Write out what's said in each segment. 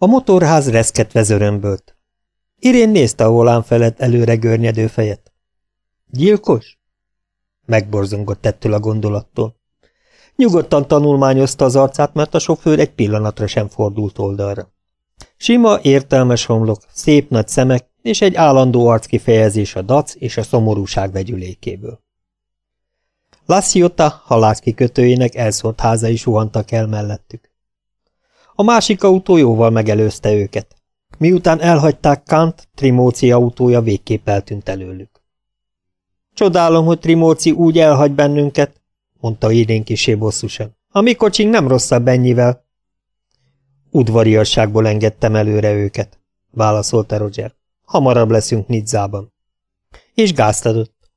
A motorház reszketve zörömbölt. Irén nézte a volán felett előre görnyedő fejet. Gyilkos? Megborzongott ettől a gondolattól. Nyugodtan tanulmányozta az arcát, mert a sofőr egy pillanatra sem fordult oldalra. Sima, értelmes homlok, szép nagy szemek és egy állandó arckifejezés a dac és a szomorúság vegyülékéből. Lassiota halászkikötőjének elszórt házai suhantak el mellettük. A másik autó jóval megelőzte őket. Miután elhagyták Kant, Trimóci autója végképp eltűnt előlük. Csodálom, hogy Trimóci úgy elhagy bennünket, mondta Irén kisé bosszusan. A mi kocsink nem rosszabb ennyivel. Udvariasságból engedtem előre őket, válaszolta Roger. Hamarabb leszünk Nidzában. És gázt adott.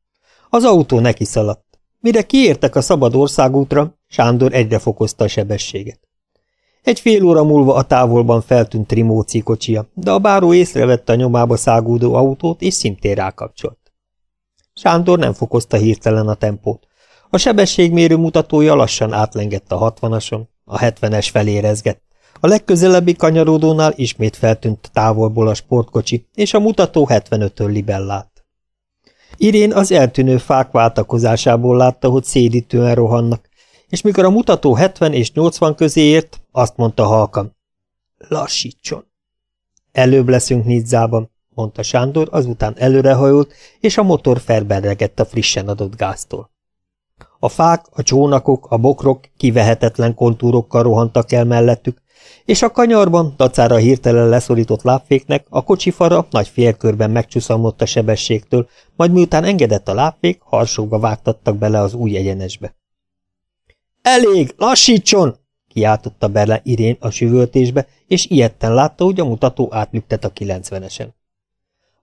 Az autó neki szaladt. Mire kiértek a szabad országútra, Sándor egyre fokozta a sebességet. Egy fél óra múlva a távolban feltűnt Trimóci kocsia, de a báró észrevette a nyomába szágúdó autót, és szintén rákapcsolt. Sándor nem fokozta hirtelen a tempót. A sebességmérő mutatója lassan átlengett a hatvanason, a hetvenes felé rezgett. A legközelebbi kanyarodónál ismét feltűnt távolból a sportkocsi, és a mutató 75-től libellált. Irén az eltűnő fák váltakozásából látta, hogy szédítően rohannak, és mikor a mutató 70 és 80 közé ért, azt mondta halkan. Lassítson! Előbb leszünk Nidzában, mondta Sándor, azután előrehajolt, és a motor felberregett a frissen adott gáztól. A fák, a csónakok, a bokrok kivehetetlen kontúrokkal rohantak el mellettük, és a kanyarban, dacára hirtelen leszorított lábféknek, a kocsifara nagy félkörben megcsúszamlott a sebességtől, majd miután engedett a lábfék, harsogva vágtattak bele az új egyenesbe. Elég, lassítson! kiáltotta bele Irén a süvöltésbe, és ilyetten látta, hogy a mutató átlüktet a kilencvenesen.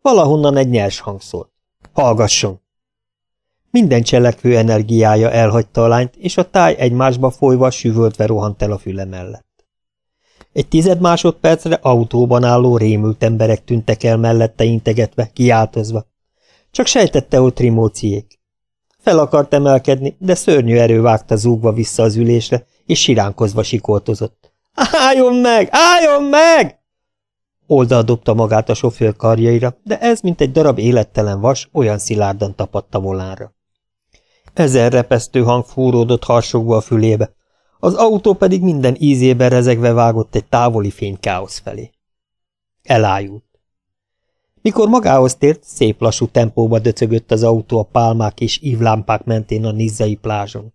Valahonnan egy nyers hang szólt. Hallgasson! Minden cselekvő energiája elhagyta a lányt, és a táj egymásba folyva süvöltve rohant el a füle mellett. Egy tized másodpercre autóban álló rémült emberek tűntek el mellette integetve, kiáltozva. Csak sejtette, hogy trimóciék. Fel akart emelkedni, de szörnyű erő vágta zúgva vissza az ülésre, és siránkozva sikoltozott. Álljon meg! Álljon meg! Oldal dobta magát a sofőr karjaira, de ez, mint egy darab élettelen vas, olyan szilárdan tapadt a volánra. Ezer repesztő hang fúródott harsogva a fülébe, az autó pedig minden ízébe rezegve vágott egy távoli fénykáosz felé. Elájult. Mikor magához tért, szép lassú tempóba döcögött az autó a pálmák és ívlámpák mentén a nizzai plázson.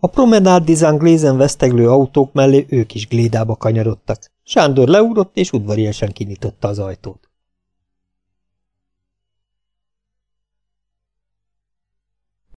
A promenád dizanglézen veszteglő autók mellé ők is glédába kanyarodtak. Sándor leugrott és udvariasan kinyitotta az ajtót.